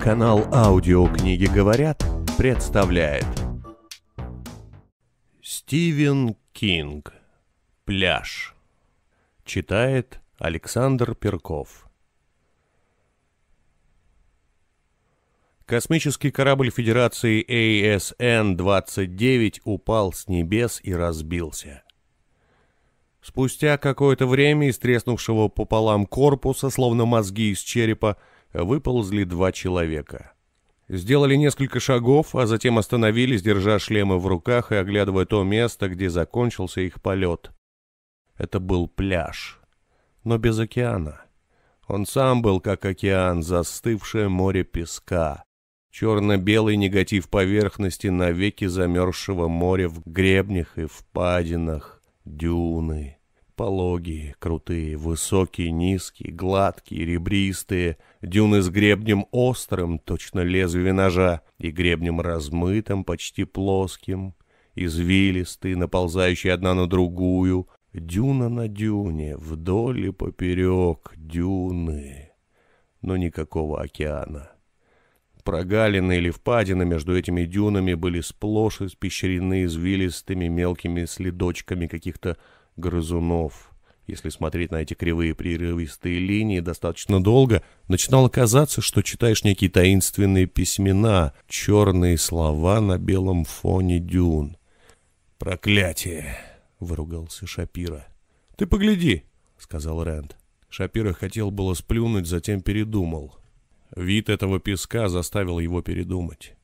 Канал «Аудиокниги говорят» представляет Стивен Кинг. «Пляж» Читает Александр Перков. Космический корабль Федерации ASN-29 упал с небес и разбился. Спустя какое-то время из треснувшего пополам корпуса, словно мозги из черепа, выползли два человека. Сделали несколько шагов, а затем остановились, держа шлемы в руках и оглядывая то место, где закончился их полет. Это был пляж, но без океана. Он сам был как океан, застывшее море песка. Черно-белый негатив поверхности навеки замерзшего моря в гребнях и впадинах, дюны. Пологие, крутые, высокие, низкие, гладкие, ребристые, дюны с гребнем острым, точно лезвие ножа, и гребнем размытым, почти плоским, извилистые, наползающие одна на другую, дюна на дюне, вдоль и поперек дюны, но никакого океана. Прогалины или впадины между этими дюнами были сплошь испещрены извилистыми мелкими следочками каких-то грызунов. Если смотреть на эти кривые прерывистые линии достаточно долго, начинало казаться, что читаешь некие таинственные письмена, черные слова на белом фоне дюн. «Проклятие!» — выругался Шапира. «Ты погляди!» — сказал Рэнд. Шапира хотел было сплюнуть, затем передумал. Вид этого песка заставил его передумать.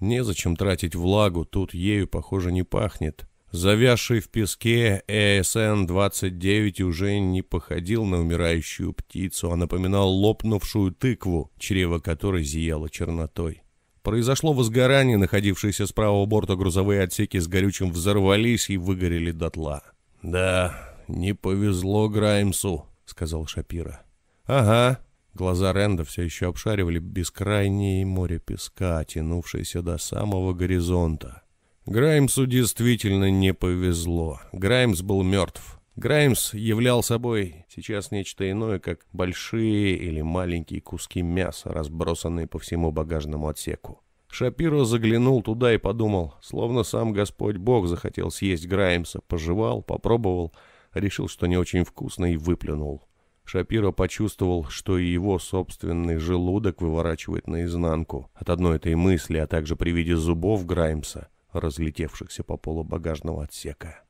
Незачем тратить влагу, тут ею, похоже, не пахнет. Завязший в песке ЭСН-29 уже не походил на умирающую птицу, а напоминал лопнувшую тыкву, чрево которой зияло чернотой. Произошло возгорание, находившиеся с правого борта грузовые отсеки с горючим взорвались и выгорели дотла. «Да, не повезло Граймсу», — сказал Шапира. «Ага». Глаза Ренда все еще обшаривали бескрайнее море песка, тянувшееся до самого горизонта. Граймсу действительно не повезло. Граймс был мертв. Граймс являл собой сейчас нечто иное, как большие или маленькие куски мяса, разбросанные по всему багажному отсеку. Шапиро заглянул туда и подумал, словно сам Господь Бог захотел съесть Граймса, пожевал, попробовал, решил, что не очень вкусно и выплюнул. Шапиро почувствовал, что и его собственный желудок выворачивает наизнанку от одной этой мысли, а также при виде зубов Граймса — разлетевшихся по полу багажного отсека.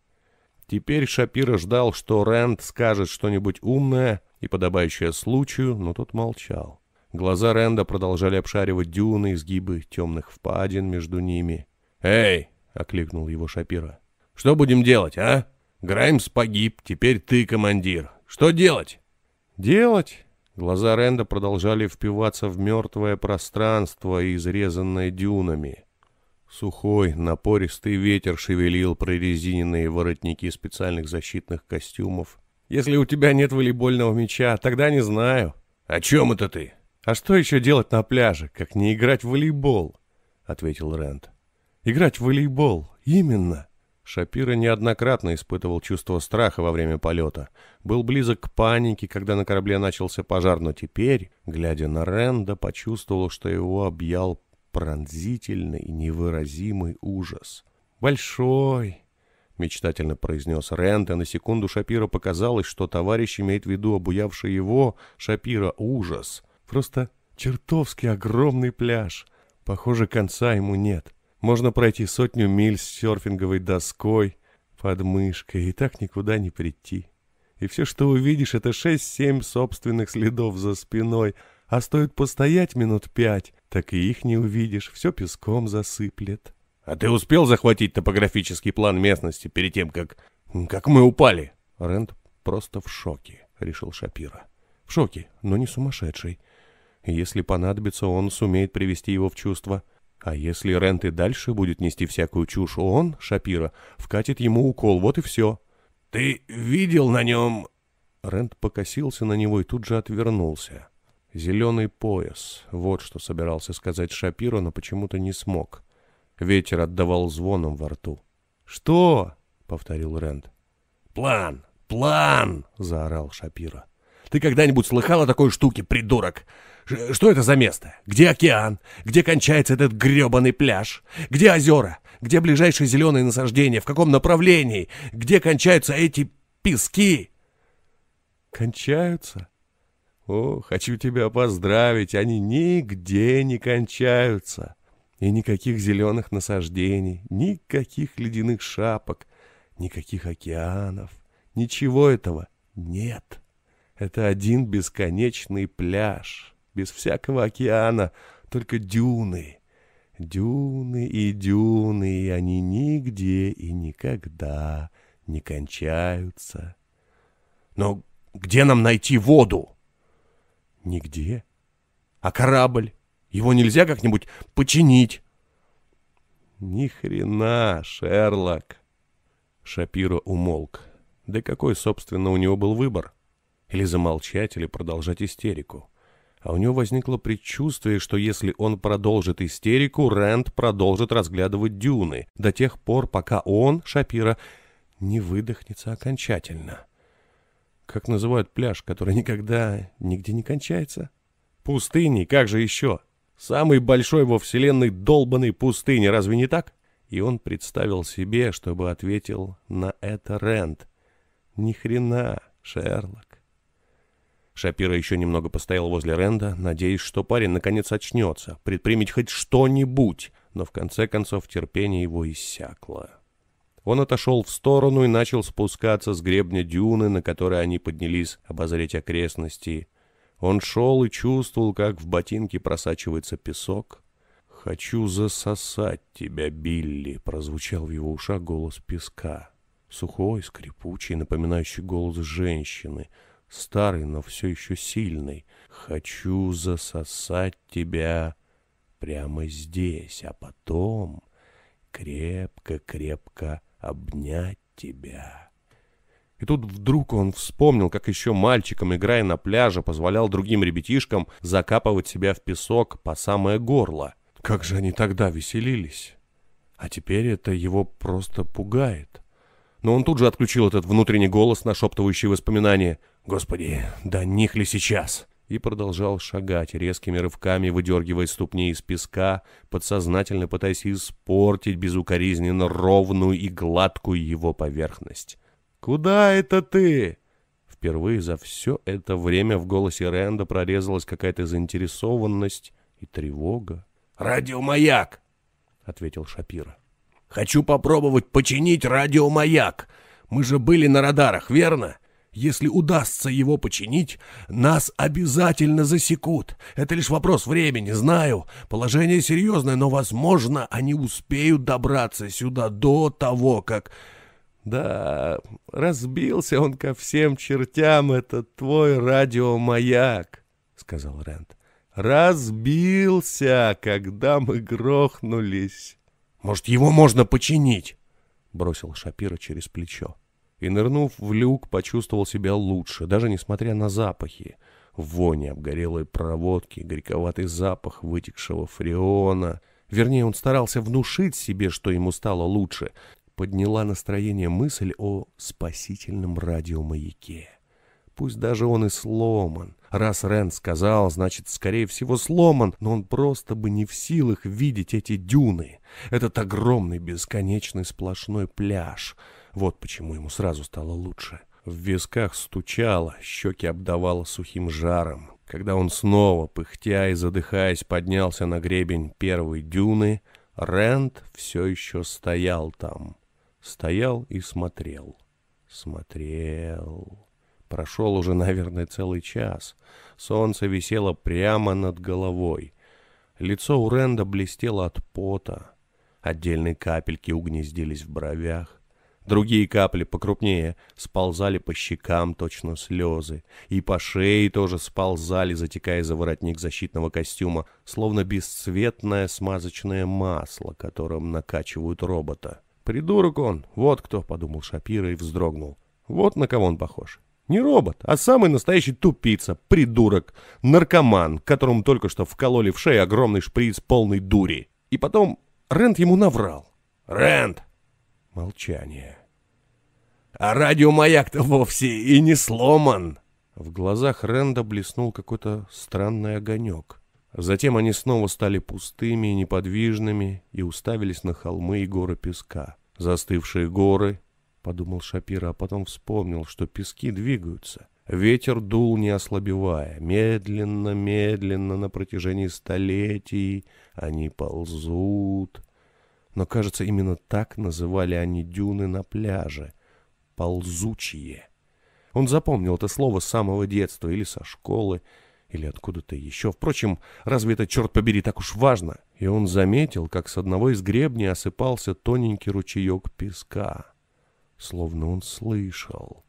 Теперь Шапира ждал, что Рэнд скажет что-нибудь умное и подобающее случаю, но тот молчал. Глаза Рэнда продолжали обшаривать дюны, изгибы темных впадин между ними. «Эй!» — окликнул его Шапира. «Что будем делать, а? Граймс погиб, теперь ты командир. Что делать?» «Делать?» Глаза Рэнда продолжали впиваться в мертвое пространство, изрезанное дюнами. Сухой, напористый ветер шевелил прорезиненные воротники специальных защитных костюмов. «Если у тебя нет волейбольного мяча, тогда не знаю». «О чем это ты?» «А что еще делать на пляже, как не играть в волейбол?» — ответил Рэнд. «Играть в волейбол, именно». Шапира неоднократно испытывал чувство страха во время полета. Был близок к панике, когда на корабле начался пожар, но теперь, глядя на Ренда, почувствовал, что его объял пронзительный, невыразимый ужас. «Большой!» — мечтательно произнес Рент, а на секунду Шапира показалось, что товарищ имеет в виду обуявший его, Шапира, ужас. Просто чертовски огромный пляж. Похоже, конца ему нет. Можно пройти сотню миль с серфинговой доской под мышкой и так никуда не прийти. И все, что увидишь, это шесть-семь собственных следов за спиной — а стоит постоять минут пять, так и их не увидишь, все песком засыплет. А ты успел захватить топографический план местности перед тем, как... как мы упали? Рент просто в шоке, решил Шапира. В шоке, но не сумасшедший. Если понадобится, он сумеет привести его в чувство. А если Рент и дальше будет нести всякую чушь, он, Шапира, вкатит ему укол, вот и все. «Ты видел на нем...» Рент покосился на него и тут же отвернулся. Зеленый пояс. Вот что собирался сказать Шапиро, но почему-то не смог. Ветер отдавал звоном во рту. «Что?» — повторил Рэнд. «План! План!» — заорал Шапиро. «Ты когда-нибудь слыхал о такой штуке, придурок? Что это за место? Где океан? Где кончается этот гребаный пляж? Где озера? Где ближайшие зеленые насаждения? В каком направлении? Где кончаются эти пески?» «Кончаются?» «О, хочу тебя поздравить, они нигде не кончаются. И никаких зеленых насаждений, никаких ледяных шапок, никаких океанов, ничего этого нет. Это один бесконечный пляж, без всякого океана, только дюны. Дюны и дюны, и они нигде и никогда не кончаются. Но где нам найти воду? Нигде. А корабль? Его нельзя как-нибудь починить? Ни хрена, Шерлок. Шапиро умолк. Да какой, собственно, у него был выбор? Или замолчать, или продолжать истерику. А у него возникло предчувствие, что если он продолжит истерику, Рэнд продолжит разглядывать дюны до тех пор, пока он, Шапира, не выдохнется окончательно. Как называют пляж, который никогда нигде не кончается? Пустыней, как же еще? Самый большой во вселенной долбанной пустыни, разве не так? И он представил себе, чтобы ответил на это Рэнд. Ни хрена, Шерлок. Шапира еще немного постоял возле Ренда, надеясь, что парень наконец очнется, предпримет хоть что-нибудь, но в конце концов терпение его иссякло. Он отошел в сторону и начал спускаться с гребня дюны, на которой они поднялись обозреть окрестности. Он шел и чувствовал, как в ботинке просачивается песок. «Хочу засосать тебя, Билли», — прозвучал в его ушах голос песка. Сухой, скрипучий, напоминающий голос женщины. Старый, но все еще сильный. «Хочу засосать тебя прямо здесь, а потом крепко-крепко обнять тебя. И тут вдруг он вспомнил, как еще мальчиком, играя на пляже, позволял другим ребятишкам закапывать себя в песок по самое горло. Как же они тогда веселились. А теперь это его просто пугает. Но он тут же отключил этот внутренний голос, нашептывающий воспоминания. «Господи, да них ли сейчас?» И продолжал шагать, резкими рывками выдергивая ступни из песка, подсознательно пытаясь испортить безукоризненно ровную и гладкую его поверхность. «Куда это ты?» Впервые за все это время в голосе Рэнда прорезалась какая-то заинтересованность и тревога. «Радиомаяк!» — ответил Шапира. «Хочу попробовать починить радиомаяк. Мы же были на радарах, верно? Если удастся его починить, нас обязательно засекут. Это лишь вопрос времени, знаю. Положение серьезное, но, возможно, они успеют добраться сюда до того, как... Да, разбился он ко всем чертям, этот твой радиомаяк, — сказал Рэнд. Разбился, когда мы грохнулись. Может, его можно починить? — бросил Шапира через плечо и, нырнув в люк, почувствовал себя лучше, даже несмотря на запахи. Вони обгорелой проводки, горьковатый запах вытекшего фреона. Вернее, он старался внушить себе, что ему стало лучше. Подняла настроение мысль о спасительном радиомаяке. Пусть даже он и сломан. Раз Рен сказал, значит, скорее всего, сломан, но он просто бы не в силах видеть эти дюны. Этот огромный бесконечный сплошной пляж — вот почему ему сразу стало лучше. В висках стучало, щеки обдавало сухим жаром. Когда он снова, пыхтя и задыхаясь, поднялся на гребень первой дюны, Рэнд все еще стоял там. Стоял и смотрел. Смотрел. Прошел уже, наверное, целый час. Солнце висело прямо над головой. Лицо у Ренда блестело от пота. Отдельные капельки угнездились в бровях. Другие капли покрупнее сползали по щекам, точно слезы, и по шее тоже сползали, затекая за воротник защитного костюма, словно бесцветное смазочное масло, которым накачивают робота. «Придурок он! Вот кто!» — подумал Шапира и вздрогнул. «Вот на кого он похож!» Не робот, а самый настоящий тупица, придурок, наркоман, которому только что вкололи в шею огромный шприц полной дури. И потом Рент ему наврал. «Рент!» Молчание. А радиомаяк-то вовсе и не сломан, В глазах Ренда блеснул какой-то странный огонек. Затем они снова стали пустыми и неподвижными и уставились на холмы и горы песка. Застывшие горы, подумал Шапира, а потом вспомнил, что пески двигаются. Ветер дул, не ослабевая. Медленно, медленно, на протяжении столетий они ползут. Но, кажется, именно так называли они дюны на пляже. Ползучие. Он запомнил это слово с самого детства или со школы, или откуда-то еще. Впрочем, разве это, черт побери, так уж важно? И он заметил, как с одного из гребней осыпался тоненький ручеек песка. Словно он слышал.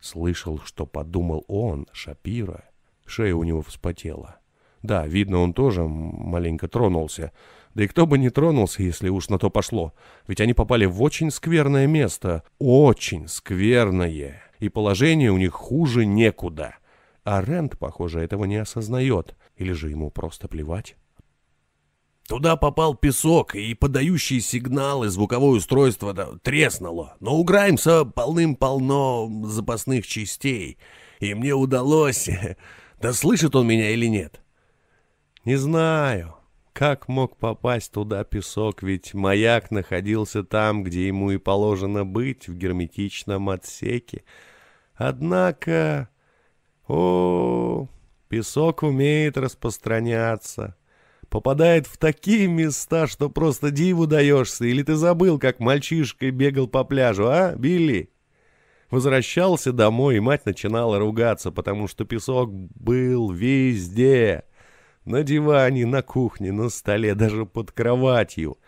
Слышал, что подумал он, Шапира. Шея у него вспотела. Да, видно, он тоже маленько тронулся. Да и кто бы не тронулся, если уж на то пошло. Ведь они попали в очень скверное место. Очень скверное. И положение у них хуже некуда. А Рент, похоже, этого не осознает. Или же ему просто плевать. Туда попал песок, и подающие сигналы звуковое устройство треснуло. Но у Граймса полным-полно запасных частей, и мне удалось... Да слышит он меня или нет? Не знаю. Как мог попасть туда песок, ведь маяк находился там, где ему и положено быть, в герметичном отсеке. Однако... О, песок умеет распространяться попадает в такие места, что просто диву даешься. Или ты забыл, как мальчишкой бегал по пляжу, а, Билли? Возвращался домой, и мать начинала ругаться, потому что песок был везде. На диване, на кухне, на столе, даже под кроватью.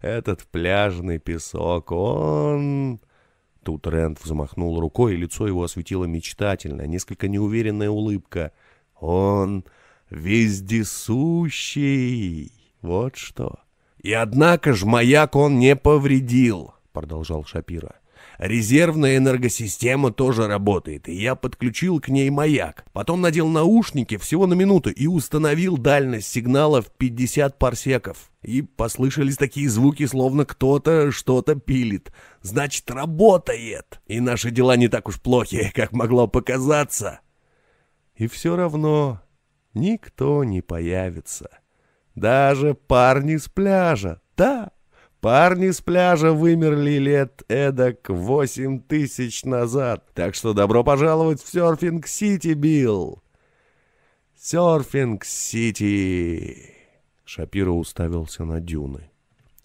Этот пляжный песок, он... Тут Рэнд взмахнул рукой, и лицо его осветило мечтательно, несколько неуверенная улыбка. Он вездесущий. Вот что. И однако ж маяк он не повредил, продолжал Шапира. Резервная энергосистема тоже работает, и я подключил к ней маяк. Потом надел наушники всего на минуту и установил дальность сигнала в 50 парсеков. И послышались такие звуки, словно кто-то что-то пилит. Значит, работает. И наши дела не так уж плохи, как могло показаться. И все равно никто не появится. Даже парни с пляжа, да, парни с пляжа вымерли лет эдак восемь тысяч назад. Так что добро пожаловать в Сёрфинг-Сити, Билл. Сёрфинг-Сити. Шапиро уставился на дюны.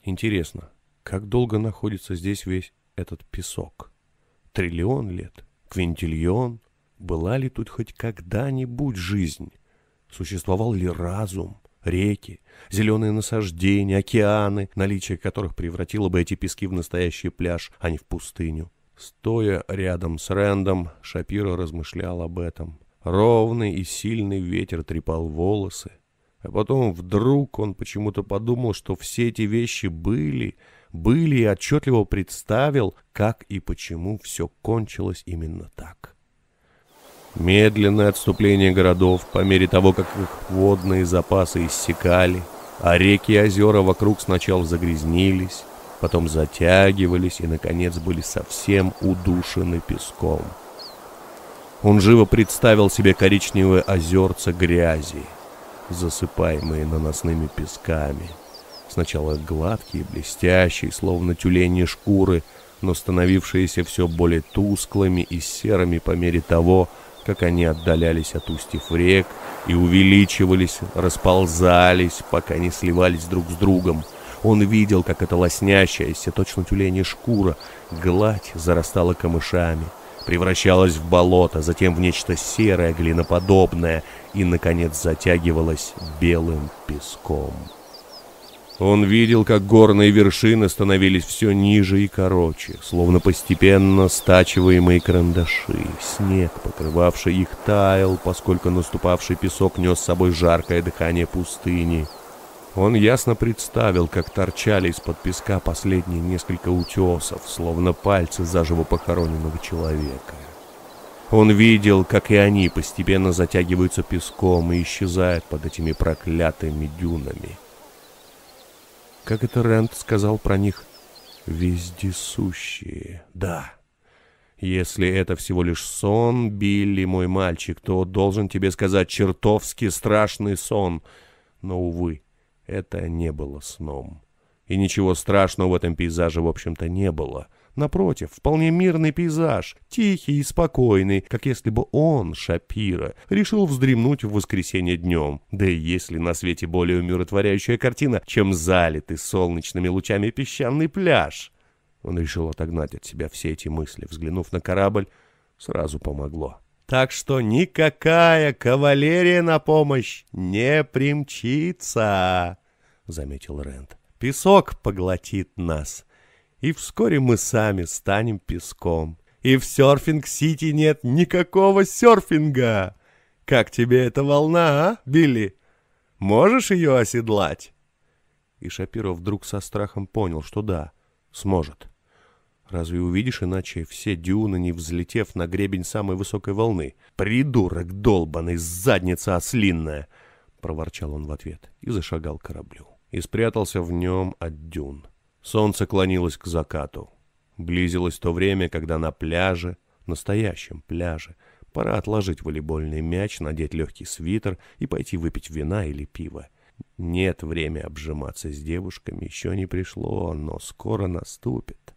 Интересно, как долго находится здесь весь этот песок? Триллион лет? Квинтильон? Была ли тут хоть когда-нибудь жизнь? Существовал ли разум, реки, зеленые насаждения, океаны, наличие которых превратило бы эти пески в настоящий пляж, а не в пустыню? Стоя рядом с Рэндом, Шапиро размышлял об этом. Ровный и сильный ветер трепал волосы. А потом вдруг он почему-то подумал, что все эти вещи были, были и отчетливо представил, как и почему все кончилось именно так. Медленное отступление городов по мере того, как их водные запасы иссякали, а реки и озера вокруг сначала загрязнились, потом затягивались и, наконец, были совсем удушены песком. Он живо представил себе коричневые озерца грязи, засыпаемые наносными песками. Сначала гладкие, блестящие, словно тюленьи шкуры, но становившиеся все более тусклыми и серыми по мере того, как они отдалялись от устьев рек и увеличивались, расползались, пока не сливались друг с другом. Он видел, как эта лоснящаяся, точно тюленья шкура, гладь зарастала камышами, превращалась в болото, затем в нечто серое, глиноподобное и, наконец, затягивалась белым песком. Он видел, как горные вершины становились все ниже и короче, словно постепенно стачиваемые карандаши. Снег, покрывавший их, таял, поскольку наступавший песок нес с собой жаркое дыхание пустыни. Он ясно представил, как торчали из-под песка последние несколько утесов, словно пальцы заживо похороненного человека. Он видел, как и они постепенно затягиваются песком и исчезают под этими проклятыми дюнами как это Рэнд сказал про них, вездесущие. Да, Если это всего лишь сон, Билли, мой мальчик, то должен тебе сказать чертовски страшный сон. Но, увы, это не было сном. И ничего страшного в этом пейзаже, в общем-то, не было. Напротив, вполне мирный пейзаж, тихий и спокойный, как если бы он, Шапира, решил вздремнуть в воскресенье днем. Да и если на свете более умиротворяющая картина, чем залитый солнечными лучами песчаный пляж. Он решил отогнать от себя все эти мысли. Взглянув на корабль, сразу помогло. Так что никакая кавалерия на помощь не примчится, заметил Рент. Песок поглотит нас, и вскоре мы сами станем песком. И в серфинг-сити нет никакого серфинга. Как тебе эта волна, а, Билли? Можешь ее оседлать? И Шапиро вдруг со страхом понял, что да, сможет. Разве увидишь иначе все дюны, не взлетев на гребень самой высокой волны? Придурок долбаный, задница ослинная! Проворчал он в ответ и зашагал к кораблю. И спрятался в нем от дюн. Солнце клонилось к закату. Близилось то время, когда на пляже, настоящем пляже, пора отложить волейбольный мяч, надеть легкий свитер и пойти выпить вина или пива. Нет, время обжиматься с девушками еще не пришло, но скоро наступит.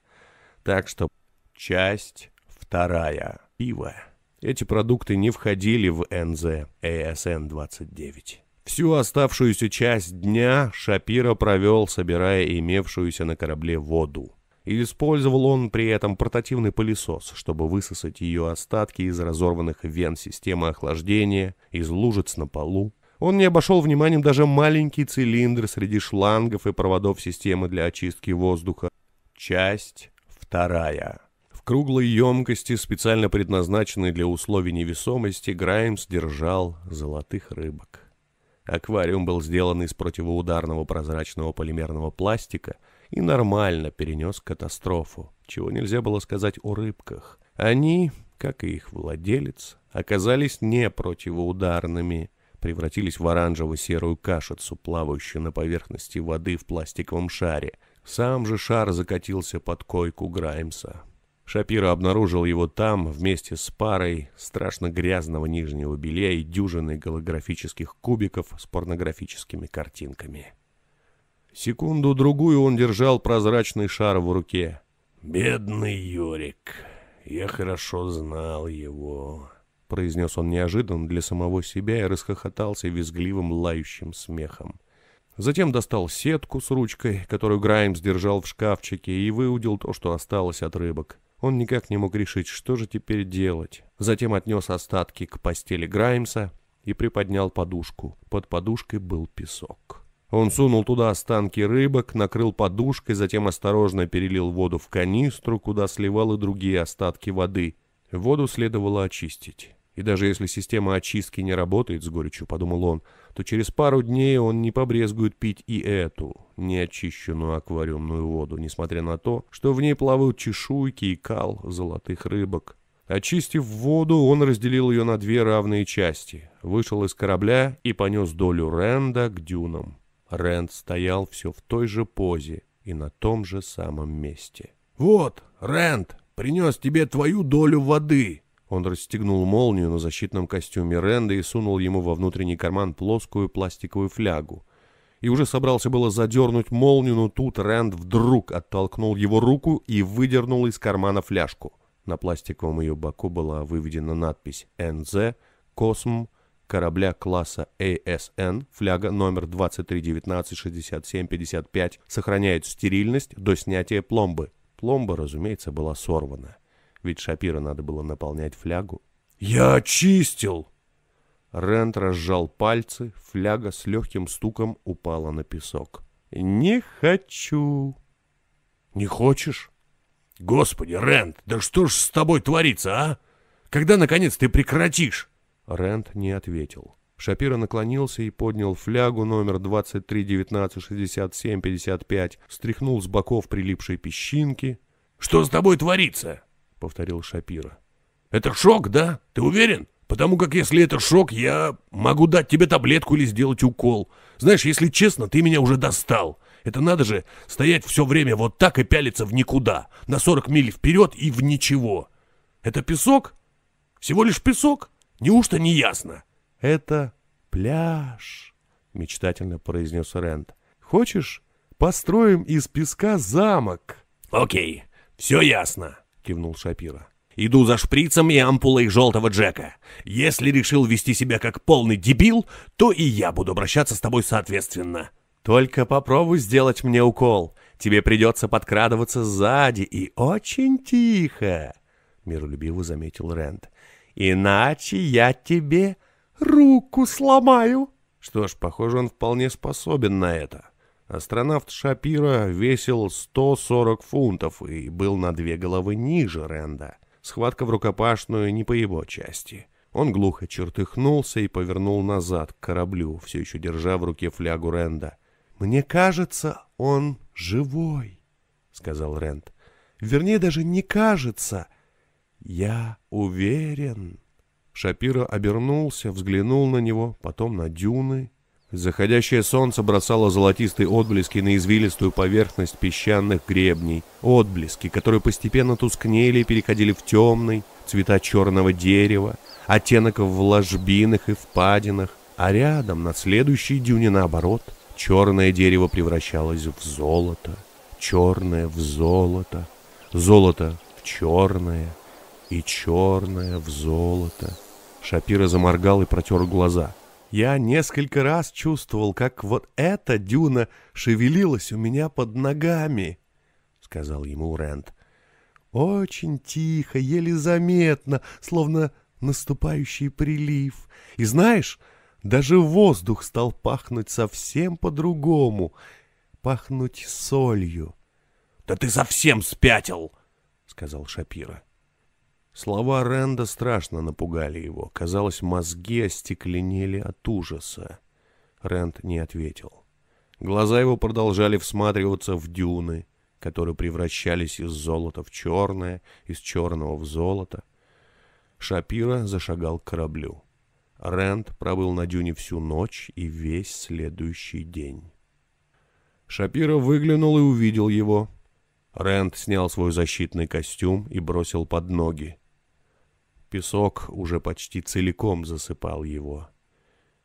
Так что часть вторая. Пиво. Эти продукты не входили в НЗ АСН-29. Всю оставшуюся часть дня Шапира провел, собирая имевшуюся на корабле воду. И использовал он при этом портативный пылесос, чтобы высосать ее остатки из разорванных вен системы охлаждения, из лужиц на полу. Он не обошел вниманием даже маленький цилиндр среди шлангов и проводов системы для очистки воздуха. Часть Вторая. В круглой емкости, специально предназначенной для условий невесомости, Граймс держал золотых рыбок. Аквариум был сделан из противоударного прозрачного полимерного пластика и нормально перенес катастрофу, чего нельзя было сказать о рыбках. Они, как и их владелец, оказались не противоударными, превратились в оранжево-серую кашицу, плавающую на поверхности воды в пластиковом шаре — сам же шар закатился под койку Граймса. Шапира обнаружил его там вместе с парой страшно грязного нижнего белья и дюжиной голографических кубиков с порнографическими картинками. Секунду-другую он держал прозрачный шар в руке. «Бедный Юрик, я хорошо знал его», — произнес он неожиданно для самого себя и расхохотался визгливым лающим смехом. Затем достал сетку с ручкой, которую Граймс держал в шкафчике, и выудил то, что осталось от рыбок. Он никак не мог решить, что же теперь делать. Затем отнес остатки к постели Граймса и приподнял подушку. Под подушкой был песок. Он сунул туда останки рыбок, накрыл подушкой, затем осторожно перелил воду в канистру, куда сливал и другие остатки воды. Воду следовало очистить. И даже если система очистки не работает с горечью, подумал он, то через пару дней он не побрезгует пить и эту, неочищенную аквариумную воду, несмотря на то, что в ней плавают чешуйки и кал золотых рыбок. Очистив воду, он разделил ее на две равные части, вышел из корабля и понес долю Ренда к дюнам. Рэнд стоял все в той же позе и на том же самом месте. «Вот, Рэнд, принес тебе твою долю воды!» Он расстегнул молнию на защитном костюме Ренда и сунул ему во внутренний карман плоскую пластиковую флягу. И уже собрался было задернуть молнию, но тут Рэнд вдруг оттолкнул его руку и выдернул из кармана фляжку. На пластиковом ее боку была выведена надпись «НЗ Косм корабля класса ASN, фляга номер 23196755, сохраняет стерильность до снятия пломбы». Пломба, разумеется, была сорвана ведь Шапира надо было наполнять флягу. «Я очистил!» Рент разжал пальцы, фляга с легким стуком упала на песок. «Не хочу!» «Не хочешь?» «Господи, Рент, да что ж с тобой творится, а? Когда, наконец, ты прекратишь?» Рент не ответил. Шапира наклонился и поднял флягу номер 23196755, стряхнул с боков прилипшие песчинки. «Что с тобой творится?» Повторил Шапира. «Это шок, да? Ты уверен? Потому как если это шок, я могу дать тебе таблетку или сделать укол. Знаешь, если честно, ты меня уже достал. Это надо же стоять все время вот так и пялиться в никуда, на 40 миль вперед и в ничего. Это песок? Всего лишь песок? Неужто не ясно? Это пляж, мечтательно произнес Рэнд. Хочешь, построим из песка замок? Окей, все ясно, кивнул Шапира. Иду за шприцем и ампулой желтого Джека. Если решил вести себя как полный дебил, то и я буду обращаться с тобой соответственно. Только попробуй сделать мне укол. Тебе придется подкрадываться сзади и очень тихо, миролюбиво заметил Рэнд. Иначе я тебе руку сломаю. Что ж, похоже, он вполне способен на это. Астронавт Шапира весил 140 фунтов и был на две головы ниже Ренда. Схватка в рукопашную не по его части. Он глухо чертыхнулся и повернул назад к кораблю, все еще держа в руке флягу Ренда. «Мне кажется, он живой», — сказал Рэнд. «Вернее, даже не кажется. Я уверен». Шапира обернулся, взглянул на него, потом на дюны. Заходящее солнце бросало золотистые отблески на извилистую поверхность песчаных гребней. Отблески, которые постепенно тускнели и переходили в темный, цвета черного дерева, оттенок в ложбинах и впадинах. А рядом, на следующей дюне, наоборот, черное дерево превращалось в золото, черное в золото, золото в черное и черное в золото. Шапира заморгал и протер глаза — я несколько раз чувствовал, как вот эта дюна шевелилась у меня под ногами, — сказал ему Рэнд. Очень тихо, еле заметно, словно наступающий прилив. И знаешь, даже воздух стал пахнуть совсем по-другому, пахнуть солью. — Да ты совсем спятил, — сказал Шапира. Слова Ренда страшно напугали его. Казалось, мозги остекленели от ужаса. Рэнд не ответил. Глаза его продолжали всматриваться в дюны, которые превращались из золота в черное, из черного в золото. Шапира зашагал к кораблю. Рэнд пробыл на дюне всю ночь и весь следующий день. Шапира выглянул и увидел его. Рэнд снял свой защитный костюм и бросил под ноги. Песок уже почти целиком засыпал его.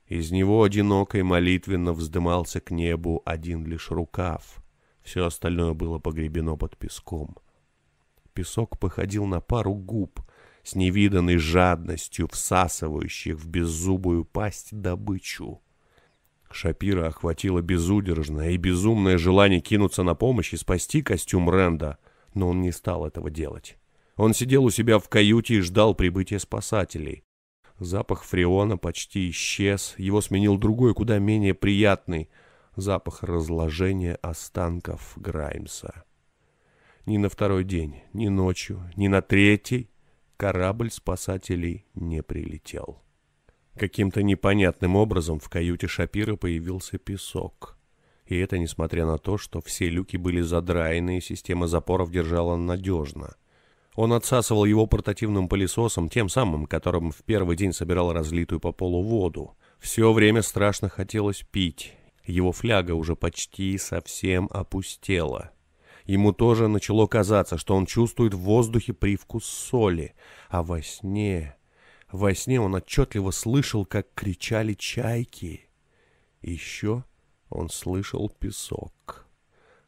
Из него одиноко и молитвенно вздымался к небу один лишь рукав. Все остальное было погребено под песком. Песок походил на пару губ, с невиданной жадностью всасывающих в беззубую пасть добычу. Шапира охватило безудержное и безумное желание кинуться на помощь и спасти костюм Ренда, но он не стал этого делать. Он сидел у себя в каюте и ждал прибытия спасателей. Запах фреона почти исчез, его сменил другой, куда менее приятный запах разложения останков Граймса. Ни на второй день, ни ночью, ни на третий корабль спасателей не прилетел. Каким-то непонятным образом в каюте Шапира появился песок. И это несмотря на то, что все люки были задраены и система запоров держала надежно — он отсасывал его портативным пылесосом, тем самым, которым в первый день собирал разлитую по полу воду. Все время страшно хотелось пить. Его фляга уже почти совсем опустела. Ему тоже начало казаться, что он чувствует в воздухе привкус соли, а во сне... Во сне он отчетливо слышал, как кричали чайки. Еще он слышал песок.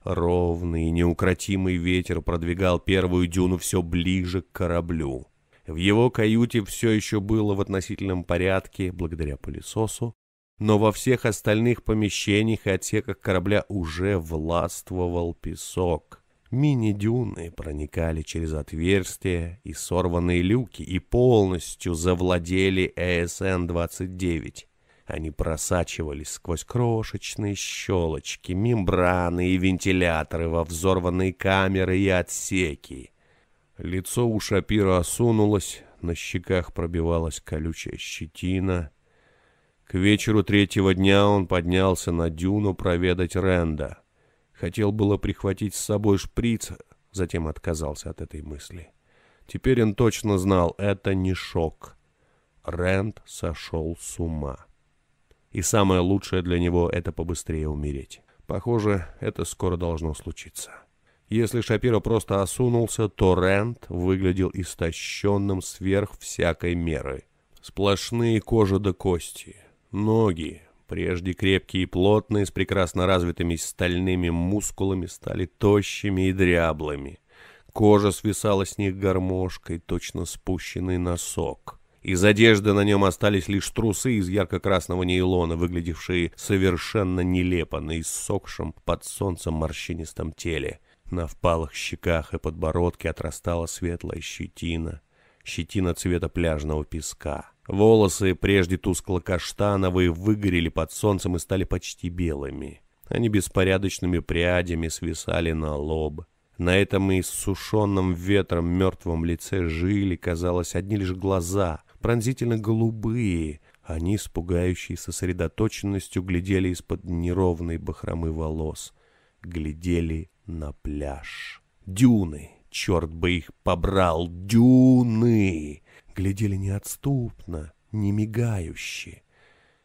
Ровный и неукротимый ветер продвигал первую дюну все ближе к кораблю. В его каюте все еще было в относительном порядке, благодаря пылесосу, но во всех остальных помещениях и отсеках корабля уже властвовал песок. Мини-дюны проникали через отверстия и сорванные люки и полностью завладели ЭСН-29. Они просачивались сквозь крошечные щелочки, мембраны и вентиляторы во взорванные камеры и отсеки. Лицо у Шапира осунулось, на щеках пробивалась колючая щетина. К вечеру третьего дня он поднялся на дюну проведать Ренда. Хотел было прихватить с собой шприц, затем отказался от этой мысли. Теперь он точно знал, это не шок. Рэнд сошел с ума и самое лучшее для него — это побыстрее умереть. Похоже, это скоро должно случиться. Если Шапиро просто осунулся, то Рент выглядел истощенным сверх всякой меры. Сплошные кожа до кости, ноги, прежде крепкие и плотные, с прекрасно развитыми стальными мускулами, стали тощими и дряблыми. Кожа свисала с них гармошкой, точно спущенный носок. Из одежды на нем остались лишь трусы из ярко-красного нейлона, выглядевшие совершенно нелепо на иссохшем под солнцем морщинистом теле. На впалых щеках и подбородке отрастала светлая щетина, щетина цвета пляжного песка. Волосы, прежде тускло-каштановые, выгорели под солнцем и стали почти белыми. Они беспорядочными прядями свисали на лоб. На этом иссушенном ветром мертвом лице жили, казалось, одни лишь глаза, пронзительно голубые. Они с пугающей сосредоточенностью глядели из-под неровной бахромы волос. Глядели на пляж. Дюны, черт бы их побрал, дюны! Глядели неотступно, не мигающе.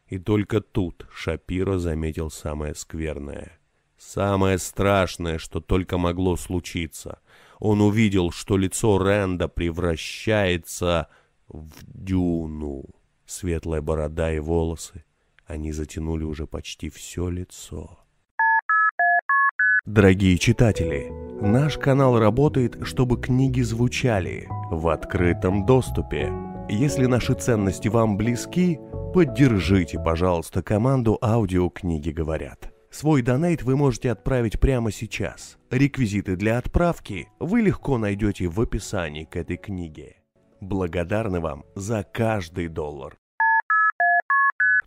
И только тут Шапиро заметил самое скверное. Самое страшное, что только могло случиться. Он увидел, что лицо Ренда превращается в дюну. Светлая борода и волосы, они затянули уже почти все лицо. Дорогие читатели, наш канал работает, чтобы книги звучали в открытом доступе. Если наши ценности вам близки, поддержите, пожалуйста, команду «Аудиокниги говорят». Свой донейт вы можете отправить прямо сейчас. Реквизиты для отправки вы легко найдете в описании к этой книге. Благодарны вам за каждый доллар.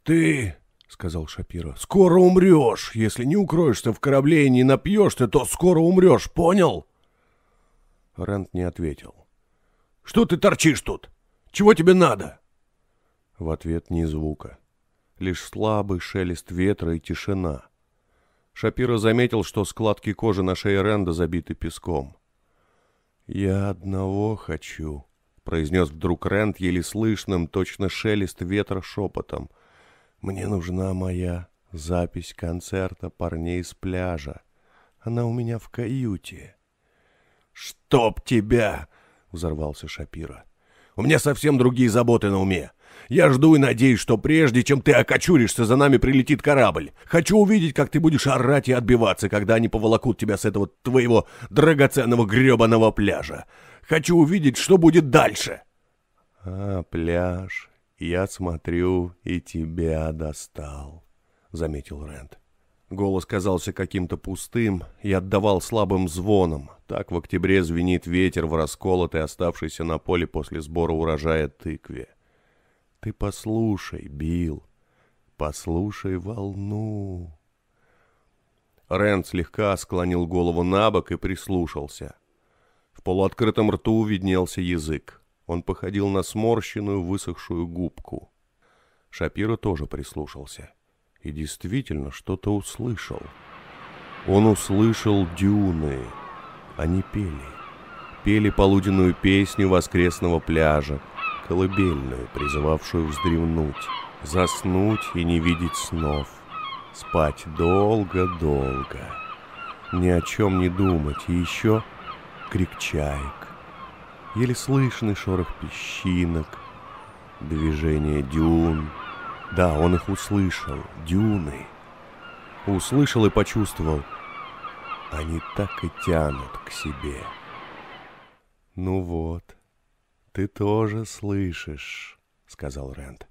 «Ты — сказал Шапира. — Скоро умрешь. Если не укроешься в корабле и не напьешься, то скоро умрешь, понял? Рент не ответил. — Что ты торчишь тут? Чего тебе надо? В ответ ни звука. Лишь слабый шелест ветра и тишина. Шапира заметил, что складки кожи на шее Ренда забиты песком. «Я одного хочу», — произнес вдруг Рэнд еле слышным, точно шелест ветра шепотом — мне нужна моя запись концерта парней с пляжа. Она у меня в каюте. «Чтоб тебя!» — взорвался Шапира. «У меня совсем другие заботы на уме. Я жду и надеюсь, что прежде, чем ты окочуришься, за нами прилетит корабль. Хочу увидеть, как ты будешь орать и отбиваться, когда они поволокут тебя с этого твоего драгоценного гребаного пляжа. Хочу увидеть, что будет дальше». «А, пляж, «Я смотрю, и тебя достал», — заметил Рэнд. Голос казался каким-то пустым и отдавал слабым звоном. Так в октябре звенит ветер в расколотой, оставшейся на поле после сбора урожая тыкве. «Ты послушай, Билл, послушай волну». Рэнд слегка склонил голову на бок и прислушался. В полуоткрытом рту виднелся язык. Он походил на сморщенную высохшую губку. Шапира тоже прислушался. И действительно что-то услышал. Он услышал дюны. Они пели. Пели полуденную песню воскресного пляжа, колыбельную, призывавшую вздремнуть, заснуть и не видеть снов, спать долго-долго, ни о чем не думать, и еще крик чаек еле слышный шорох песчинок, движение дюн. Да, он их услышал, дюны. Услышал и почувствовал. Они так и тянут к себе. «Ну вот, ты тоже слышишь», — сказал Рэнд.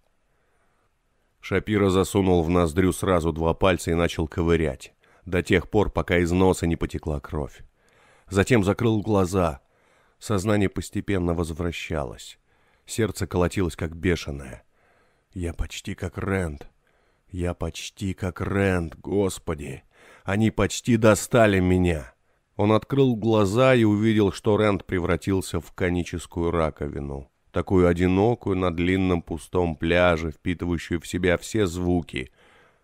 Шапира засунул в ноздрю сразу два пальца и начал ковырять, до тех пор, пока из носа не потекла кровь. Затем закрыл глаза — Сознание постепенно возвращалось. Сердце колотилось как бешеное. Я почти как Рэнд. Я почти как Рэнд, господи. Они почти достали меня. Он открыл глаза и увидел, что Рэнд превратился в коническую раковину. Такую одинокую на длинном пустом пляже, впитывающую в себя все звуки.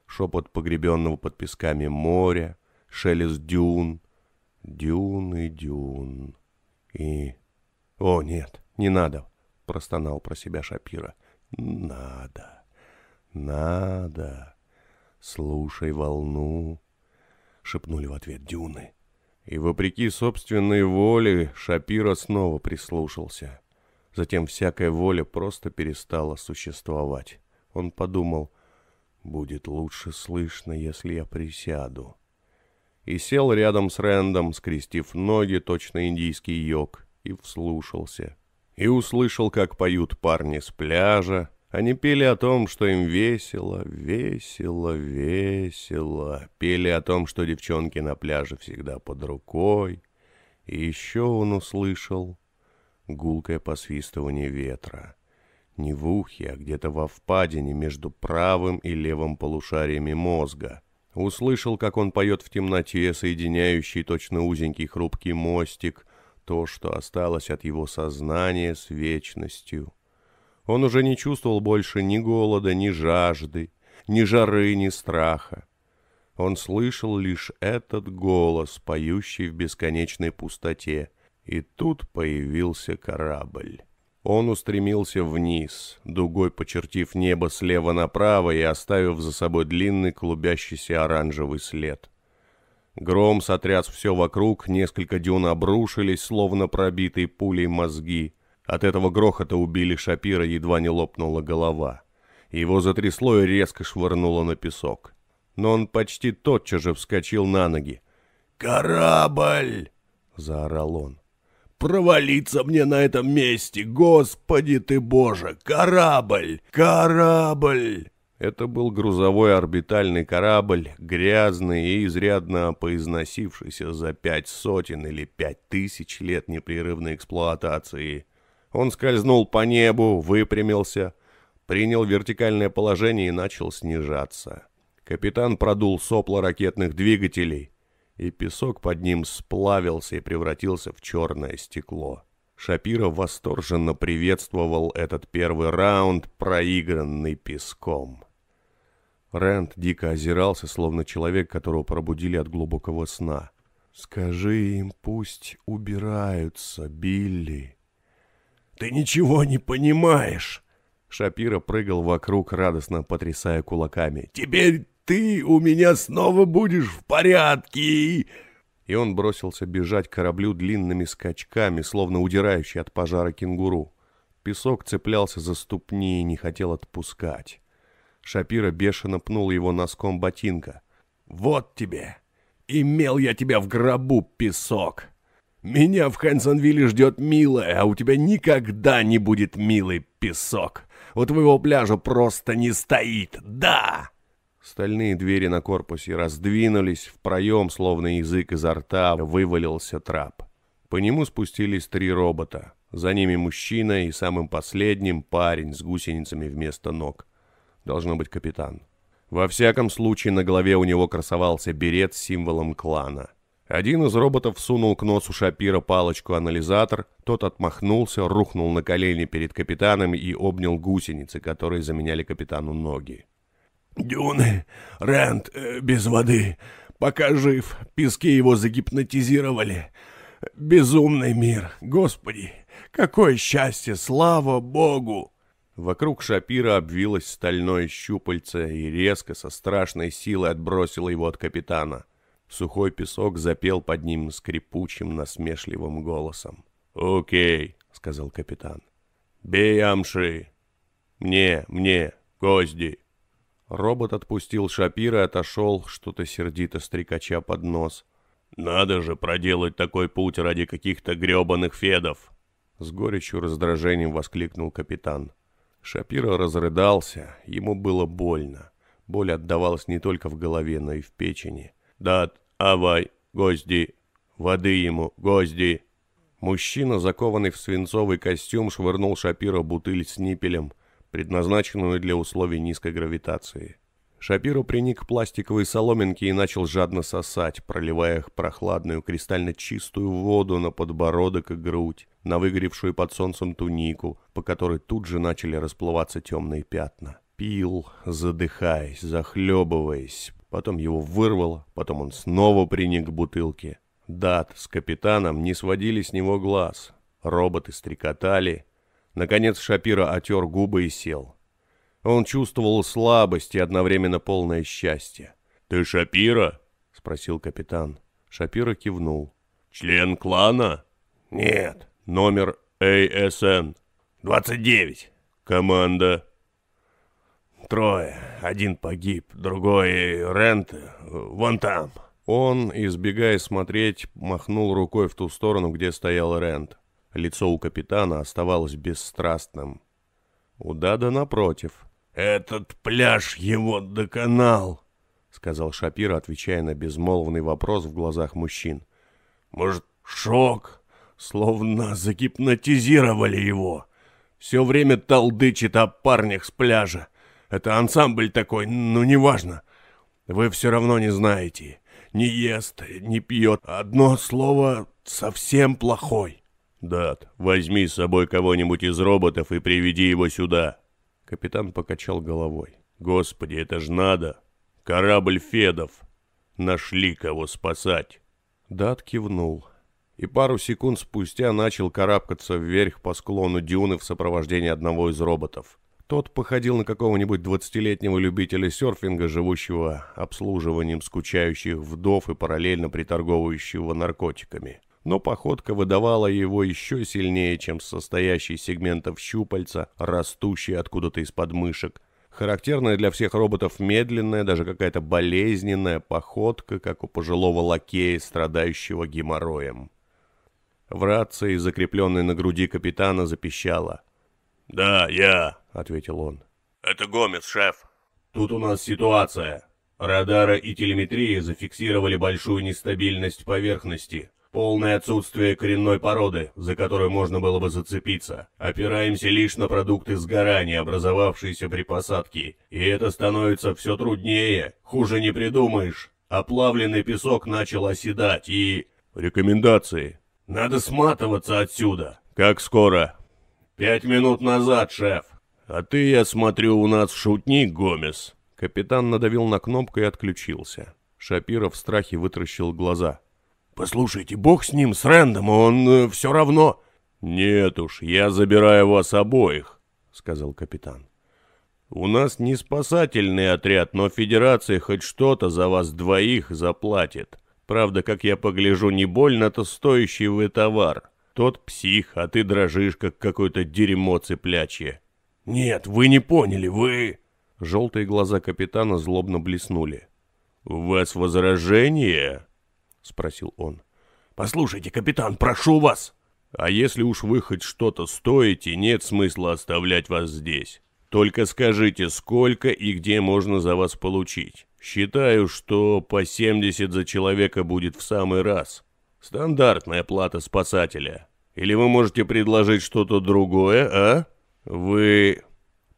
Шепот погребенного под песками моря, шелест дюн, дюн и дюн. И... «О, нет, не надо!» — простонал про себя Шапира. «Надо, надо, слушай волну!» — шепнули в ответ дюны. И вопреки собственной воле Шапира снова прислушался. Затем всякая воля просто перестала существовать. Он подумал, будет лучше слышно, если я присяду. И сел рядом с Рэндом, скрестив ноги, точно индийский йог, и вслушался. И услышал, как поют парни с пляжа, они пели о том, что им весело, весело, весело. Пели о том, что девчонки на пляже всегда под рукой. И еще он услышал гулкое посвистывание ветра. Не в ухе, а где-то во впадине между правым и левым полушариями мозга. Услышал, как он поет в темноте, соединяющий точно узенький хрупкий мостик, то, что осталось от его сознания с вечностью. Он уже не чувствовал больше ни голода, ни жажды, ни жары, ни страха. Он слышал лишь этот голос, поющий в бесконечной пустоте. И тут появился корабль. Он устремился вниз, дугой почертив небо слева направо и оставив за собой длинный клубящийся оранжевый след. Гром сотряс все вокруг, несколько дюн обрушились, словно пробитые пулей мозги — от этого грохота убили Шапира, едва не лопнула голова. Его затрясло и резко швырнуло на песок. Но он почти тотчас же вскочил на ноги. «Корабль!» — заорал он. «Провалиться мне на этом месте! Господи ты боже! Корабль! Корабль!» Это был грузовой орбитальный корабль, грязный и изрядно поизносившийся за пять сотен или пять тысяч лет непрерывной эксплуатации. Он скользнул по небу, выпрямился, принял вертикальное положение и начал снижаться. Капитан продул сопла ракетных двигателей, и песок под ним сплавился и превратился в черное стекло. Шапира восторженно приветствовал этот первый раунд, проигранный песком. Рэнд дико озирался, словно человек, которого пробудили от глубокого сна. «Скажи им, пусть убираются, Билли», «Ты ничего не понимаешь!» Шапира прыгал вокруг, радостно потрясая кулаками. «Теперь ты у меня снова будешь в порядке!» И он бросился бежать к кораблю длинными скачками, словно удирающий от пожара кенгуру. Песок цеплялся за ступни и не хотел отпускать. Шапира бешено пнул его носком ботинка. «Вот тебе! Имел я тебя в гробу, песок!» Меня в Хэнсонвилле ждет милая, а у тебя никогда не будет милый песок. У твоего пляжа просто не стоит, да!» Стальные двери на корпусе раздвинулись, в проем, словно язык изо рта, вывалился трап. По нему спустились три робота. За ними мужчина и самым последним парень с гусеницами вместо ног. Должно быть капитан. Во всяком случае, на голове у него красовался берет с символом клана — один из роботов сунул к носу Шапира палочку-анализатор, тот отмахнулся, рухнул на колени перед капитаном и обнял гусеницы, которые заменяли капитану ноги. «Дюны, Рэнд, э, без воды, пока жив, пески его загипнотизировали. Безумный мир, господи, какое счастье, слава богу!» Вокруг Шапира обвилось стальное щупальце и резко, со страшной силой отбросило его от капитана. Сухой песок запел под ним скрипучим, насмешливым голосом. «Окей», — сказал капитан. «Бей амши! Мне, мне, гозди!» Робот отпустил Шапира и отошел, что-то сердито стрекача под нос. «Надо же проделать такой путь ради каких-то гребаных федов!» С горечью раздражением воскликнул капитан. Шапира разрыдался, ему было больно. Боль отдавалась не только в голове, но и в печени. «Да Авай, гости! Воды ему, гости!» Мужчина, закованный в свинцовый костюм, швырнул Шапиро бутыль с ниппелем, предназначенную для условий низкой гравитации. Шапиро приник к пластиковой соломинке и начал жадно сосать, проливая их прохладную, кристально чистую воду на подбородок и грудь, на выгоревшую под солнцем тунику, по которой тут же начали расплываться темные пятна. Пил, задыхаясь, захлебываясь, Потом его вырвало, потом он снова приник к бутылке. Дат с капитаном не сводили с него глаз. Роботы стрекотали. Наконец Шапира отер губы и сел. Он чувствовал слабость и одновременно полное счастье. «Ты Шапира?» — спросил капитан. Шапира кивнул. «Член клана?» «Нет». «Номер ASN?» «Двадцать девять». «Команда?» «Трое. Один погиб, другой Рент вон там». Он, избегая смотреть, махнул рукой в ту сторону, где стоял Рент. Лицо у капитана оставалось бесстрастным. У Дада напротив. «Этот пляж его доконал», — сказал Шапира, отвечая на безмолвный вопрос в глазах мужчин. «Может, шок? Словно загипнотизировали его. Все время толдычит о парнях с пляжа. Это ансамбль такой, ну неважно. Вы все равно не знаете не ест, не пьет. Одно слово совсем плохой. Дат, возьми с собой кого-нибудь из роботов и приведи его сюда. Капитан покачал головой. Господи, это ж надо. Корабль Федов. Нашли кого спасать. Дат кивнул. И пару секунд спустя начал карабкаться вверх по склону дюны в сопровождении одного из роботов. Тот походил на какого-нибудь двадцатилетнего любителя серфинга, живущего обслуживанием скучающих вдов и параллельно приторговывающего наркотиками. Но походка выдавала его еще сильнее, чем состоящий из сегментов щупальца, растущий откуда-то из подмышек. Характерная для всех роботов медленная, даже какая-то болезненная походка, как у пожилого лакея, страдающего геморроем. В рации, закрепленной на груди капитана, запищала. «Да, я», — ответил он. «Это Гомес, шеф». «Тут у нас ситуация. Радары и телеметрия зафиксировали большую нестабильность поверхности. Полное отсутствие коренной породы, за которую можно было бы зацепиться. Опираемся лишь на продукты сгорания, образовавшиеся при посадке. И это становится все труднее. Хуже не придумаешь. Оплавленный песок начал оседать и... Рекомендации. Надо сматываться отсюда. Как скоро? Пять минут назад, шеф. «А ты, я смотрю, у нас шутник, Гомес». Капитан надавил на кнопку и отключился. Шапира в страхе вытращил глаза. «Послушайте, бог с ним, с Рэндом, он э, все равно...» «Нет уж, я забираю вас обоих», — сказал капитан. «У нас не спасательный отряд, но Федерация хоть что-то за вас двоих заплатит. Правда, как я погляжу, не больно-то стоящий вы товар. Тот псих, а ты дрожишь, как какое-то дерьмо цыплячье. «Нет, вы не поняли, вы...» Желтые глаза капитана злобно блеснули. «У вас возражение?» — спросил он. «Послушайте, капитан, прошу вас!» «А если уж вы хоть что-то стоите, нет смысла оставлять вас здесь. Только скажите, сколько и где можно за вас получить. Считаю, что по 70 за человека будет в самый раз. Стандартная плата спасателя. Или вы можете предложить что-то другое, а?» «Вы...»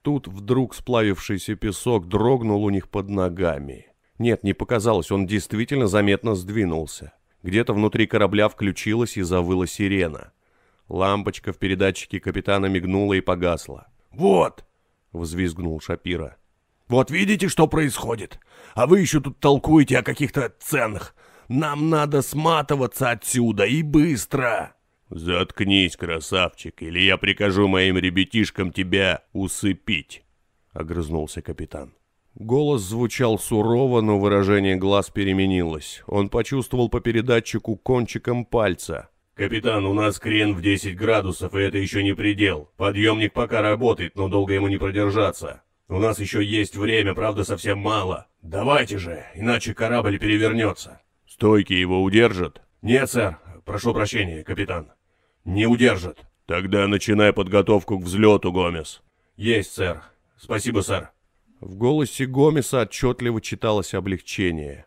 Тут вдруг сплавившийся песок дрогнул у них под ногами. Нет, не показалось, он действительно заметно сдвинулся. Где-то внутри корабля включилась и завыла сирена. Лампочка в передатчике капитана мигнула и погасла. «Вот!» — взвизгнул Шапира. «Вот видите, что происходит? А вы еще тут толкуете о каких-то ценах. Нам надо сматываться отсюда и быстро!» «Заткнись, красавчик, или я прикажу моим ребятишкам тебя усыпить», — огрызнулся капитан. Голос звучал сурово, но выражение глаз переменилось. Он почувствовал по передатчику кончиком пальца. «Капитан, у нас крен в 10 градусов, и это еще не предел. Подъемник пока работает, но долго ему не продержаться. У нас еще есть время, правда, совсем мало. Давайте же, иначе корабль перевернется». «Стойки его удержат?» «Нет, сэр. Прошу прощения, капитан. Не удержат. Тогда начинай подготовку к взлету, Гомес. Есть, сэр. Спасибо, сэр. В голосе Гомеса отчетливо читалось облегчение.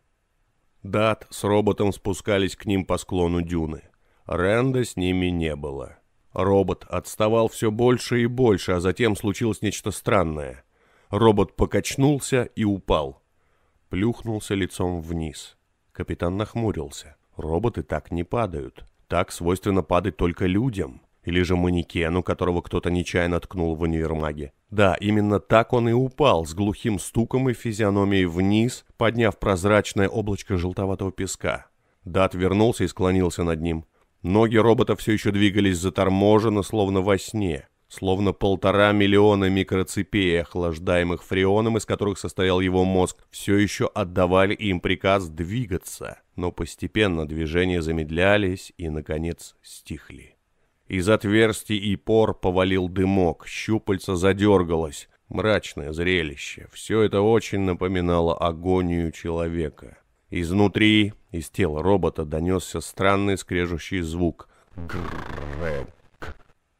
Дат с роботом спускались к ним по склону дюны. Ренда с ними не было. Робот отставал все больше и больше, а затем случилось нечто странное. Робот покачнулся и упал. Плюхнулся лицом вниз. Капитан нахмурился. Роботы так не падают. Так свойственно падать только людям. Или же манекену, которого кто-то нечаянно ткнул в универмаге. Да, именно так он и упал, с глухим стуком и физиономией вниз, подняв прозрачное облачко желтоватого песка. Дат вернулся и склонился над ним. Ноги робота все еще двигались заторможенно, словно во сне. Словно полтора миллиона микроцепей, охлаждаемых фреоном, из которых состоял его мозг, все еще отдавали им приказ двигаться. но постепенно движения замедлялись и, наконец, стихли. Из отверстий и пор повалил дымок, щупальца задергалось. Мрачное зрелище. Все это очень напоминало агонию человека. Изнутри, из тела робота, донесся странный скрежущий звук. Грэг.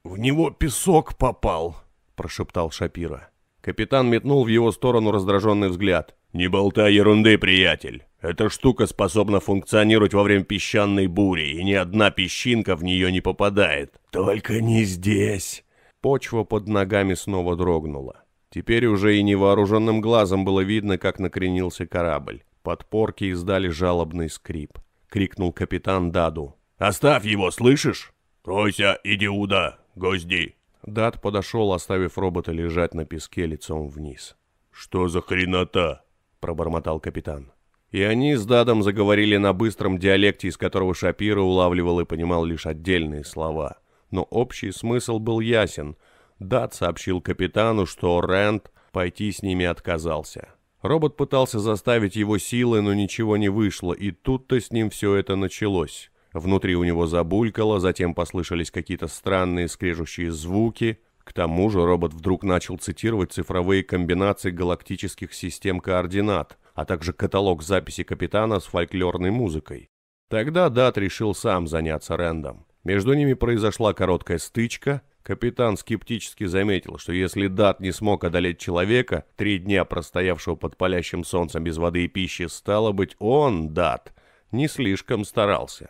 «В него песок попал», — прошептал Шапира. Капитан метнул в его сторону раздраженный взгляд. «Не болтай ерунды, приятель. Эта штука способна функционировать во время песчаной бури, и ни одна песчинка в нее не попадает. Только не здесь!» Почва под ногами снова дрогнула. Теперь уже и невооруженным глазом было видно, как накренился корабль. Подпорки издали жалобный скрип. Крикнул капитан Даду. «Оставь его, слышишь? Ройся, идиуда, гозди!» Дат подошел, оставив робота лежать на песке лицом вниз. «Что за хренота?» — пробормотал капитан. И они с Дадом заговорили на быстром диалекте, из которого Шапира улавливал и понимал лишь отдельные слова. Но общий смысл был ясен. Дад сообщил капитану, что Рэнд пойти с ними отказался. Робот пытался заставить его силы, но ничего не вышло, и тут-то с ним все это началось. Внутри у него забулькало, затем послышались какие-то странные скрежущие звуки. К тому же робот вдруг начал цитировать цифровые комбинации галактических систем координат, а также каталог записи капитана с фольклорной музыкой. Тогда Дат решил сам заняться Рэндом. Между ними произошла короткая стычка. Капитан скептически заметил, что если Дат не смог одолеть человека, три дня простоявшего под палящим солнцем без воды и пищи, стало быть, он, Дат, не слишком старался.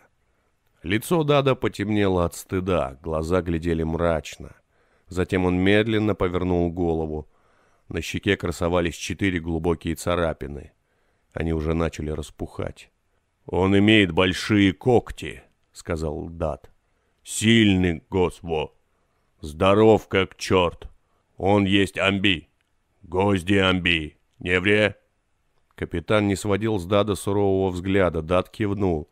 Лицо Дада потемнело от стыда, глаза глядели мрачно. Затем он медленно повернул голову. На щеке красовались четыре глубокие царапины. Они уже начали распухать. «Он имеет большие когти», — сказал Дад. «Сильный Госво. Здоров как черт. Он есть Амби. Гости Амби. Не вре?» Капитан не сводил с Дада сурового взгляда. Дад кивнул.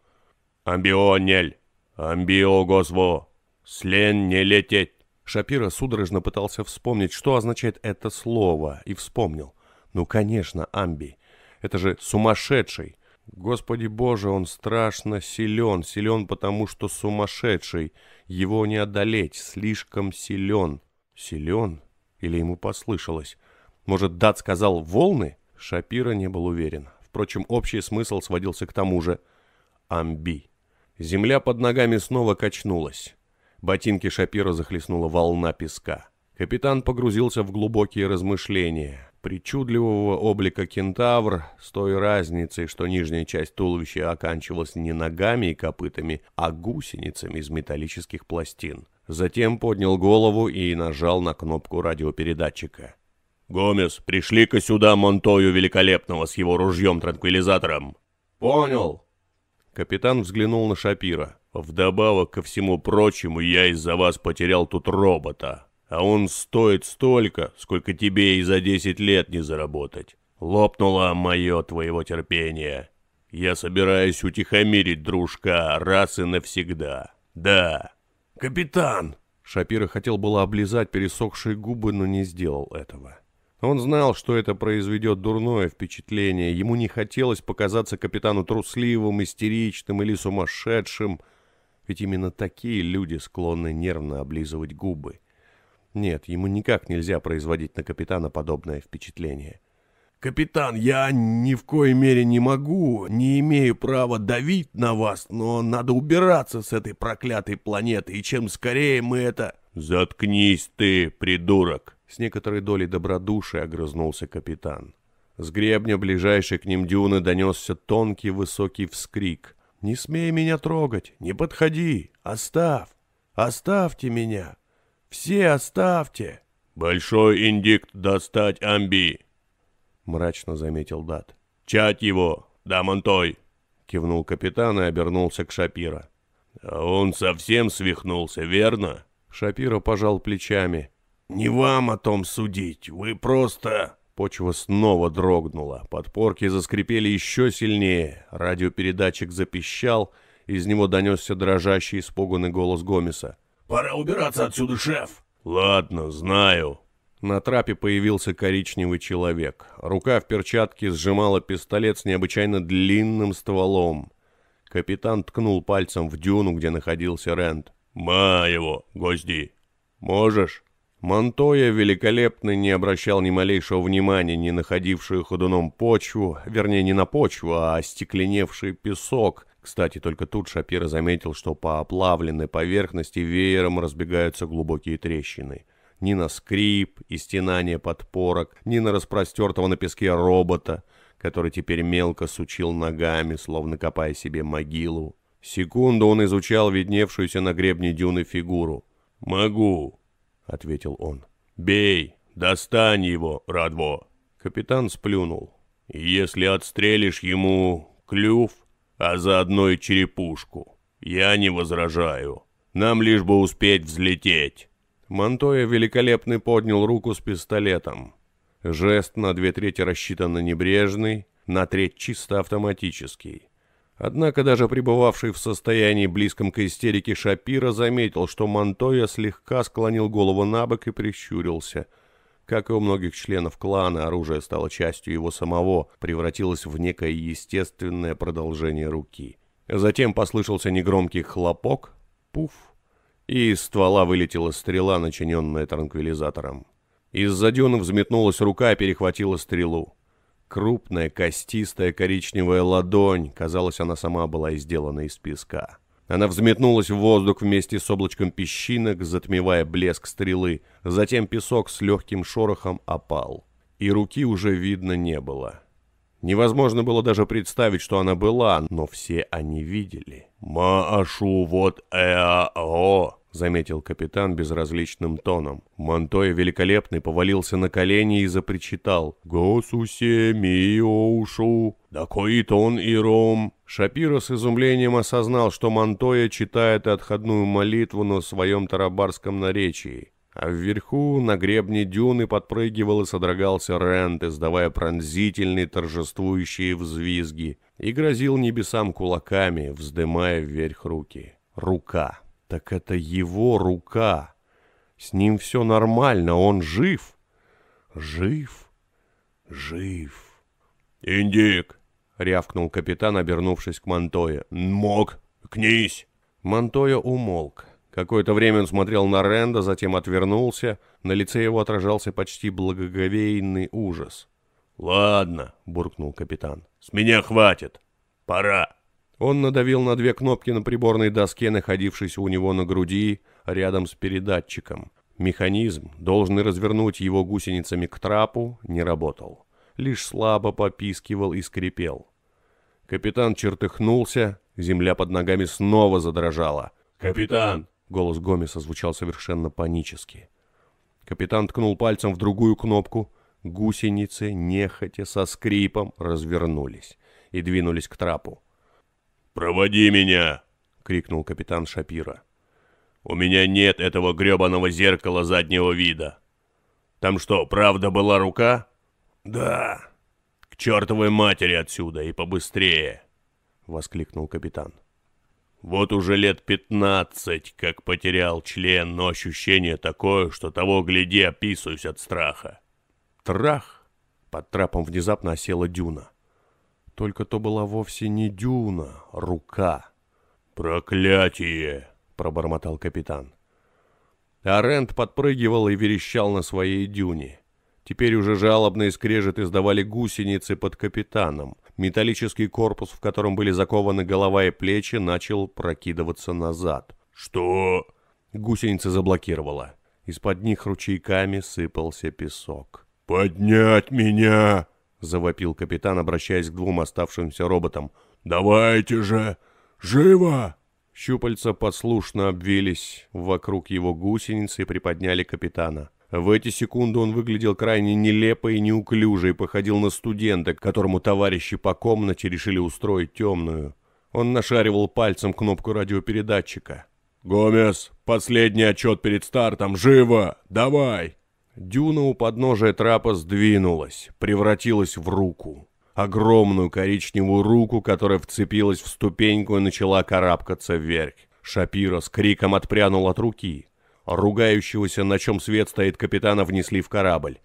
«Амбионель! Амбиогосво! Слен не лететь!» Шапира судорожно пытался вспомнить, что означает это слово, и вспомнил. Ну, конечно, амби. Это же сумасшедший. Господи боже, он страшно силен. Силен, потому что сумасшедший. Его не одолеть, слишком силен. Силен? Или ему послышалось? Может, Дат сказал «волны»? Шапира не был уверен. Впрочем, общий смысл сводился к тому же. Амби. Земля под ногами снова качнулась. Ботинки Шапира захлестнула волна песка. Капитан погрузился в глубокие размышления. Причудливого облика кентавр с той разницей, что нижняя часть туловища оканчивалась не ногами и копытами, а гусеницами из металлических пластин. Затем поднял голову и нажал на кнопку радиопередатчика. «Гомес, пришли-ка сюда Монтою Великолепного с его ружьем-транквилизатором!» «Понял!» Капитан взглянул на Шапира. «Вдобавок ко всему прочему, я из-за вас потерял тут робота. А он стоит столько, сколько тебе и за десять лет не заработать. Лопнуло мое твоего терпения. Я собираюсь утихомирить дружка раз и навсегда. Да». «Капитан!» Шапира хотел было облизать пересохшие губы, но не сделал этого. Он знал, что это произведет дурное впечатление. Ему не хотелось показаться капитану трусливым, истеричным или сумасшедшим, ведь именно такие люди склонны нервно облизывать губы. Нет, ему никак нельзя производить на капитана подобное впечатление. «Капитан, я ни в коей мере не могу, не имею права давить на вас, но надо убираться с этой проклятой планеты, и чем скорее мы это...» «Заткнись ты, придурок!» С некоторой долей добродушия огрызнулся капитан. С гребня ближайшей к ним дюны донесся тонкий высокий вскрик. «Не смей меня трогать! Не подходи! Оставь! Оставьте меня! Все оставьте!» «Большой индикт достать амби!» Мрачно заметил Дат. «Чать его! Да, Монтой!» Кивнул капитан и обернулся к Шапира. «А он совсем свихнулся, верно?» Шапира пожал плечами. «Не вам о том судить, вы просто...» Почва снова дрогнула, подпорки заскрипели еще сильнее, радиопередатчик запищал, из него донесся дрожащий испуганный голос Гомеса. «Пора убираться отсюда, шеф!» «Ладно, знаю». На трапе появился коричневый человек. Рука в перчатке сжимала пистолет с необычайно длинным стволом. Капитан ткнул пальцем в дюну, где находился Рент. «Ма его, гости! Можешь?» Монтоя великолепно не обращал ни малейшего внимания ни находившую ходуном почву, вернее, не на почву, а остекленевший песок. Кстати, только тут Шапира заметил, что по оплавленной поверхности веером разбегаются глубокие трещины. Ни на скрип и стенание подпорок, ни на распростертого на песке робота, который теперь мелко сучил ногами, словно копая себе могилу. Секунду он изучал видневшуюся на гребне дюны фигуру. «Могу», — ответил он. «Бей! Достань его, Радво!» Капитан сплюнул. «Если отстрелишь ему клюв, а заодно и черепушку, я не возражаю. Нам лишь бы успеть взлететь». Монтоя великолепный поднял руку с пистолетом. Жест на две трети рассчитан на небрежный, на треть чисто автоматический. Однако даже пребывавший в состоянии близком к истерике Шапира заметил, что Монтоя слегка склонил голову на бок и прищурился. Как и у многих членов клана, оружие стало частью его самого, превратилось в некое естественное продолжение руки. Затем послышался негромкий хлопок, пуф, и из ствола вылетела стрела, начиненная транквилизатором. Из-за дюны взметнулась рука и перехватила стрелу. Крупная, костистая коричневая ладонь, казалось, она сама была сделана из песка. Она взметнулась в воздух вместе с облачком песчинок, затмевая блеск стрелы. Затем песок с легким шорохом опал. И руки уже видно не было. Невозможно было даже представить, что она была, но все они видели. «Маашу вот эа-о!» Заметил капитан безразличным тоном. Монтоя великолепный повалился на колени и запричитал. «Госусе миоушу, дакоит он и ром». Шапиро с изумлением осознал, что Монтоя читает отходную молитву на своем тарабарском наречии. А вверху, на гребне дюны, подпрыгивал и содрогался Рент, издавая пронзительные торжествующие взвизги, и грозил небесам кулаками, вздымая вверх руки. Рука. Так это его рука. С ним все нормально, он жив. Жив, жив. «Индик!» — рявкнул капитан, обернувшись к Монтое. «Мог! Кнись!» Монтоя умолк. Какое-то время он смотрел на Ренда, затем отвернулся. На лице его отражался почти благоговейный ужас. «Ладно», — буркнул капитан. «С меня хватит. Пора». Он надавил на две кнопки на приборной доске, находившейся у него на груди, рядом с передатчиком. Механизм, должный развернуть его гусеницами к трапу, не работал. Лишь слабо попискивал и скрипел. Капитан чертыхнулся, земля под ногами снова задрожала. «Капитан!» — голос Гомеса звучал совершенно панически. Капитан ткнул пальцем в другую кнопку. Гусеницы, нехотя, со скрипом, развернулись и двинулись к трапу. «Проводи меня!» — крикнул капитан Шапира. «У меня нет этого гребаного зеркала заднего вида. Там что, правда была рука?» «Да». «К чертовой матери отсюда и побыстрее!» — воскликнул капитан. «Вот уже лет пятнадцать, как потерял член, но ощущение такое, что того гляди описываюсь от страха». Трах! Под трапом внезапно осела дюна. Только то была вовсе не дюна, рука. «Проклятие!» — пробормотал капитан. Арент подпрыгивал и верещал на своей дюне. Теперь уже жалобные скрежет издавали гусеницы под капитаном. Металлический корпус, в котором были закованы голова и плечи, начал прокидываться назад. «Что?» Гусеница заблокировала. Из-под них ручейками сыпался песок. «Поднять меня!» — завопил капитан, обращаясь к двум оставшимся роботам. «Давайте же! Живо!» Щупальца послушно обвились вокруг его гусеницы и приподняли капитана. В эти секунды он выглядел крайне нелепо и неуклюже и походил на студента, которому товарищи по комнате решили устроить темную. Он нашаривал пальцем кнопку радиопередатчика. «Гомес, последний отчет перед стартом! Живо! Давай!» Дюна у подножия трапа сдвинулась, превратилась в руку. Огромную коричневую руку, которая вцепилась в ступеньку и начала карабкаться вверх. Шапира с криком отпрянул от руки. Ругающегося, на чем свет стоит капитана, внесли в корабль.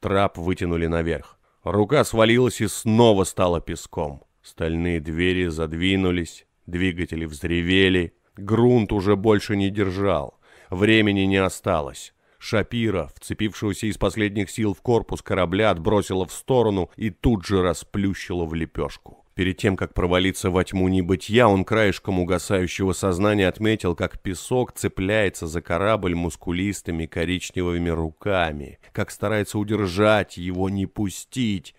Трап вытянули наверх. Рука свалилась и снова стала песком. Стальные двери задвинулись, Двигатели взревели, грунт уже больше не держал, времени не осталось. Шапира, вцепившегося из последних сил в корпус корабля, отбросила в сторону и тут же расплющила в лепешку. Перед тем, как провалиться во тьму небытия, он краешком угасающего сознания отметил, как песок цепляется за корабль мускулистыми коричневыми руками, как старается удержать его, не пустить,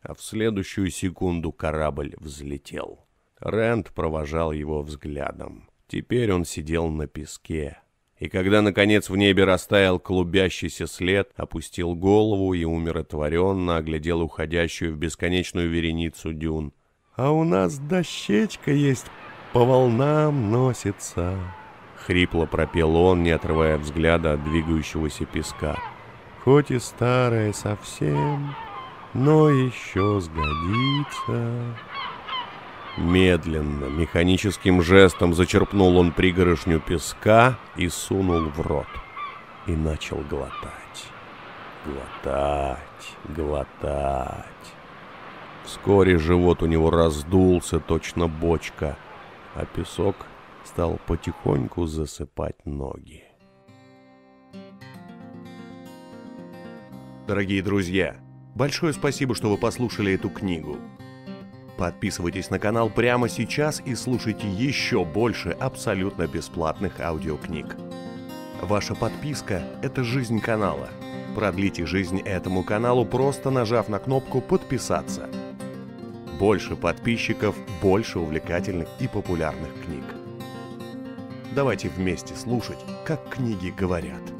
а в следующую секунду корабль взлетел. Рэнд провожал его взглядом. Теперь он сидел на песке, и когда, наконец, в небе растаял клубящийся след, опустил голову и умиротворенно оглядел уходящую в бесконечную вереницу дюн. «А у нас дощечка есть, по волнам носится», — хрипло пропел он, не отрывая взгляда от двигающегося песка. «Хоть и старая совсем, но еще сгодится». Медленно, механическим жестом зачерпнул он пригоршню песка и сунул в рот. И начал глотать. Глотать, глотать. Вскоре живот у него раздулся, точно бочка, а песок стал потихоньку засыпать ноги. Дорогие друзья, большое спасибо, что вы послушали эту книгу. Подписывайтесь на канал прямо сейчас и слушайте еще больше абсолютно бесплатных аудиокниг. Ваша подписка – это жизнь канала. Продлите жизнь этому каналу, просто нажав на кнопку «Подписаться». Больше подписчиков, больше увлекательных и популярных книг. Давайте вместе слушать, как книги говорят.